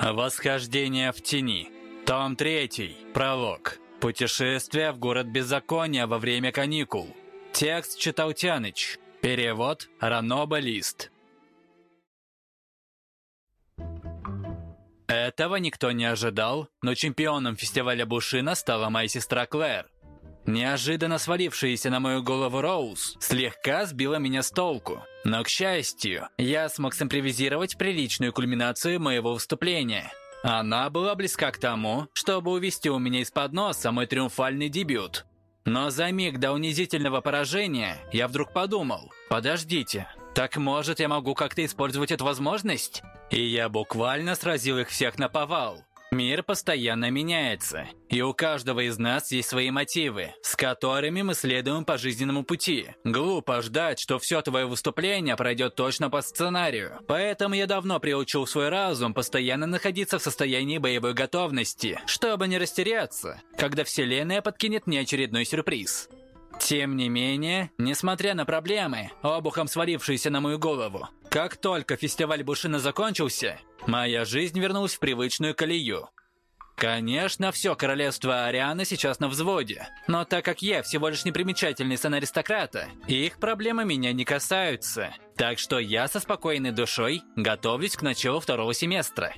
Восхождение в тени. Том 3. Пролог. Путешествие в город беззакония во время каникул. Текст читал Тяныч. Перевод Раноба Лист. Этого никто не ожидал, но чемпионом фестиваля Бушина стала моя сестра Клэр. Неожиданно свалившаяся на мою голову Роуз слегка сбила меня с толку. Но, к счастью, я смог симпровизировать приличную кульминацию моего выступления. Она была близка к тому, чтобы увести у меня из-под носа мой триумфальный дебют. Но за миг до унизительного поражения я вдруг подумал, подождите, так может я могу как-то использовать эту возможность? И я буквально сразил их всех на повал. Мир постоянно меняется, и у каждого из нас есть свои мотивы, с которыми мы следуем по жизненному пути. Глупо ждать, что все твое выступление пройдет точно по сценарию. Поэтому я давно приучил свой разум постоянно находиться в состоянии боевой готовности, чтобы не растеряться, когда Вселенная подкинет мне очередной сюрприз. Тем не менее, несмотря на проблемы, обухом свалившиеся на мою голову, как только фестиваль Бушина закончился, моя жизнь вернулась в привычную колею. Конечно, все королевство Арианы сейчас на взводе, но так как я всего лишь непримечательный сын аристократа, их проблемы меня не касаются. Так что я со спокойной душой готовлюсь к началу второго семестра.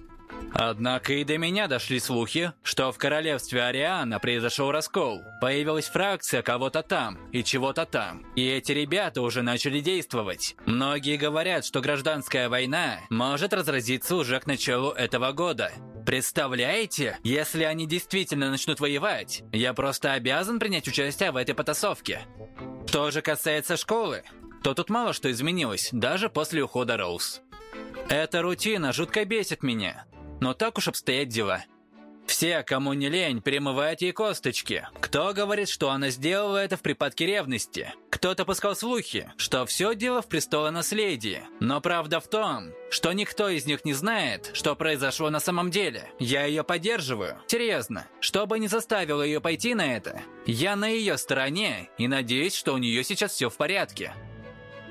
Однако и до меня дошли слухи, что в королевстве Ариана произошел раскол. Появилась фракция кого-то там и чего-то там. И эти ребята уже начали действовать. Многие говорят, что гражданская война может разразиться уже к началу этого года. Представляете, если они действительно начнут воевать, я просто обязан принять участие в этой потасовке. Что же касается школы, то тут мало что изменилось, даже после ухода Роуз. Эта рутина жутко бесит меня но так уж обстоят дела. Все, кому не лень, перемывают ей косточки. Кто говорит, что она сделала это в припадке ревности? Кто-то пускал слухи, что все дело в престолонаследии. Но правда в том, что никто из них не знает, что произошло на самом деле. Я ее поддерживаю. Серьезно. Что бы ни заставило ее пойти на это, я на ее стороне и надеюсь, что у нее сейчас все в порядке.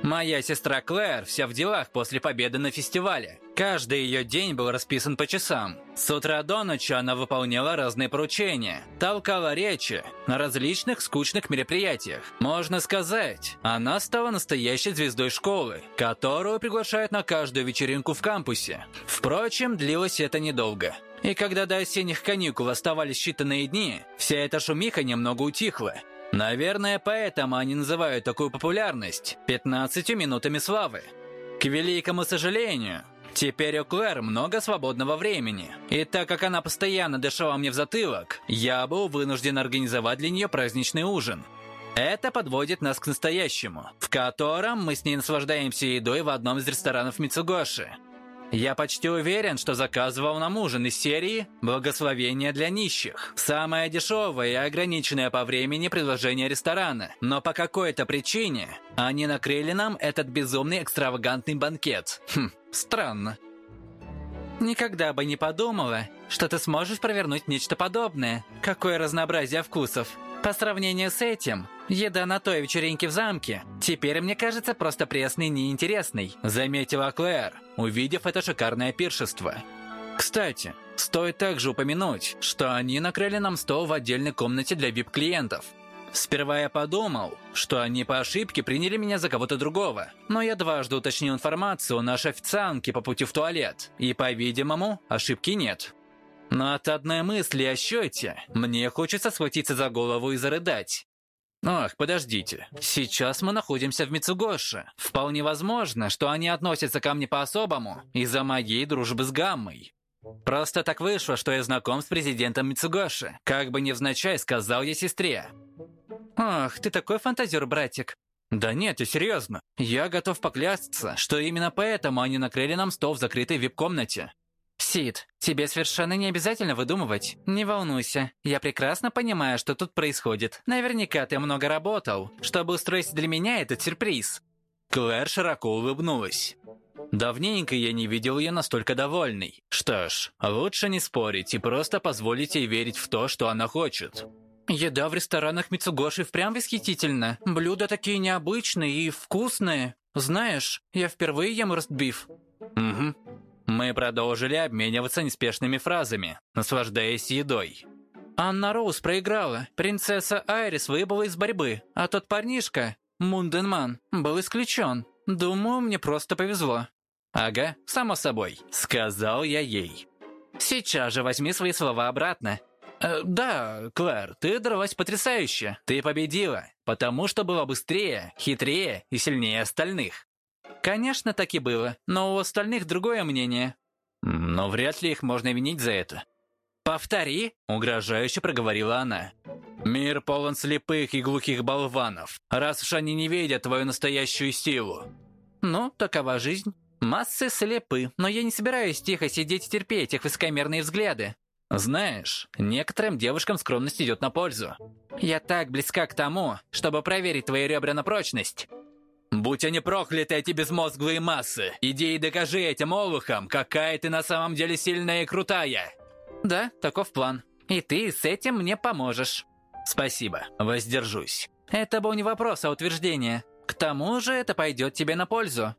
Моя сестра Клэр вся в делах после победы на фестивале. Каждый ее день был расписан по часам. С утра до ночи она выполняла разные поручения, толкала речи на различных скучных мероприятиях. Можно сказать, она стала настоящей звездой школы, которую приглашают на каждую вечеринку в кампусе. Впрочем, длилось это недолго. И когда до осенних каникул оставались считанные дни, вся эта шумиха немного утихла. Наверное, поэтому они называют такую популярность 15 минутами славы. К великому сожалению, теперь у Клэр много свободного времени. И так как она постоянно дышала мне в затылок, я был вынужден организовать для нее праздничный ужин. Это подводит нас к настоящему, в котором мы с ней наслаждаемся едой в одном из ресторанов Мицугоши. Я почти уверен, что заказывал нам ужин из серии «Благословение для нищих». Самое дешевое и ограниченное по времени предложение ресторана. Но по какой-то причине они накрыли нам этот безумный экстравагантный банкет. Хм, странно. Никогда бы не подумала, что ты сможешь провернуть нечто подобное. Какое разнообразие вкусов. По сравнению с этим, еда на той вечеринке в замке теперь мне кажется просто пресной и неинтересной, заметила Клэр, увидев это шикарное пиршество. Кстати, стоит также упомянуть, что они накрыли нам стол в отдельной комнате для VIP-клиентов. Сперва я подумал, что они по ошибке приняли меня за кого-то другого, но я дважды уточнил информацию у нашей официантки по пути в туалет, и, по-видимому, ошибки нет. Но от одной мысли о счете мне хочется схватиться за голову и зарыдать. Ах, подождите. Сейчас мы находимся в Мицугоши. Вполне возможно, что они относятся ко мне по-особому из-за моей дружбы с Гаммой. Просто так вышло, что я знаком с президентом Мицугоши. Как бы невзначай сказал я сестре. Ах, ты такой фантазер, братик. Да нет, я серьезно. Я готов поклясться, что именно поэтому они накрыли нам стол в закрытой вип-комнате. Сид, тебе совершенно не обязательно выдумывать. Не волнуйся, я прекрасно понимаю, что тут происходит. Наверняка ты много работал, чтобы устроить для меня этот сюрприз. Клэр широко улыбнулась. Давненько я не видел ее настолько довольной. Что ж, лучше не спорить и просто позволить ей верить в то, что она хочет. Еда в ресторанах Мицугоши впрямь восхитительна. Блюда такие необычные и вкусные. Знаешь, я впервые ем ростбиф. Угу. Мы продолжили обмениваться неспешными фразами, наслаждаясь едой. Анна Роуз проиграла. Принцесса Айрис выбыла из борьбы, а тот парнишка, Мунденман, был исключен. Думаю, мне просто повезло. Ага, само собой, сказал я ей. Сейчас же возьми свои слова обратно. Э, да, Клэр, ты дралась потрясающе. Ты победила, потому что была быстрее, хитрее и сильнее остальных. Конечно, так и было, но у остальных другое мнение. Но вряд ли их можно винить за это. «Повтори», — угрожающе проговорила она. «Мир полон слепых и глухих болванов, раз уж они не видят твою настоящую силу». «Ну, такова жизнь. Массы слепы, но я не собираюсь тихо сидеть и терпеть их высокомерные взгляды. Знаешь, некоторым девушкам скромность идет на пользу. Я так близка к тому, чтобы проверить твои ребра на прочность. Будь они прокляты, эти безмозглые массы. Иди и докажи этим олухам, какая ты на самом деле сильная и крутая. Да, таков план. И ты с этим мне поможешь. Спасибо, воздержусь. Это был не вопрос, а утверждение. К тому же это пойдет тебе на пользу.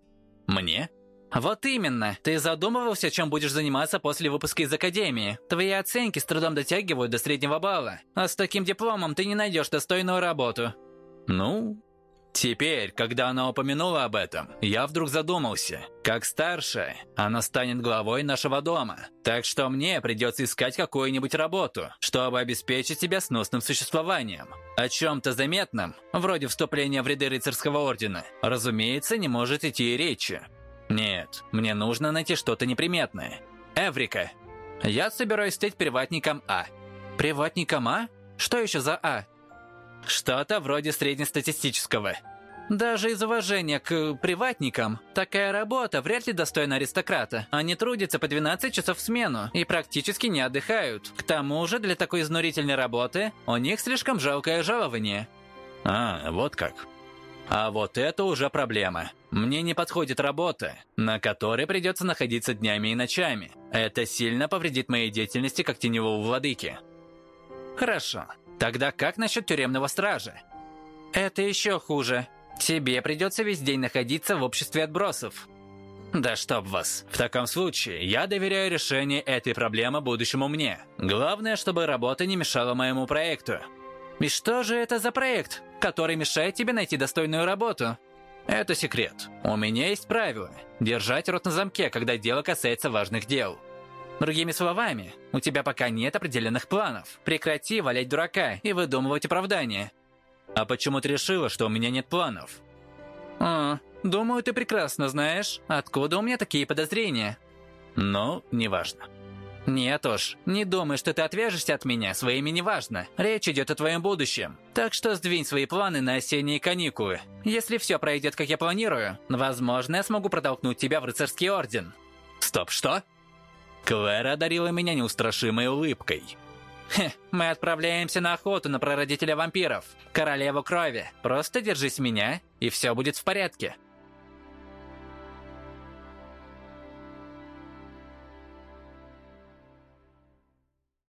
Мне? Вот именно. Ты задумывался, чем будешь заниматься после выпуска из академии. Твои оценки с трудом дотягивают до среднего балла. А с таким дипломом ты не найдешь достойную работу. Ну, Теперь, когда она упомянула об этом, я вдруг задумался. Как старшая, она станет главой нашего дома. Так что мне придется искать какую-нибудь работу, чтобы обеспечить себя сносным существованием. О чем-то заметном, вроде вступления в ряды рыцарского ордена, разумеется, не может идти и речи. Нет, мне нужно найти что-то неприметное. Эврика. Я собираюсь стать приватником А. Приватником А? Что еще за А? Что-то вроде среднестатистического. Даже из уважения к приватникам, такая работа вряд ли достойна аристократа. Они трудятся по 12 часов в смену и практически не отдыхают. К тому же, для такой изнурительной работы у них слишком жалкое жалование. А, вот как. А вот это уже проблема. Мне не подходит работа, на которой придется находиться днями и ночами. Это сильно повредит моей деятельности как теневого владыки. Хорошо. Тогда как насчет тюремного стража? Это еще хуже. Тебе придется весь день находиться в обществе отбросов. Да чтоб вас. В таком случае, я доверяю решение этой проблемы будущему мне. Главное, чтобы работа не мешала моему проекту. И что же это за проект, который мешает тебе найти достойную работу? Это секрет. У меня есть правило. Держать рот на замке, когда дело касается важных дел. Другими словами, у тебя пока нет определенных планов. Прекрати валять дурака и выдумывать оправдания. А почему ты решила, что у меня нет планов? А, думаю, ты прекрасно знаешь, откуда у меня такие подозрения. Но неважно. Нет уж, не думай, что ты отвяжешься от меня, своими неважно. Речь идет о твоем будущем. Так что сдвинь свои планы на осенние каникулы. Если все пройдет, как я планирую, возможно, я смогу протолкнуть тебя в рыцарский орден. Стоп, что? Клэра одарила меня неустрашимой улыбкой. «Хе, мы отправляемся на охоту на прародителя вампиров, королеву крови. Просто держись меня, и все будет в порядке».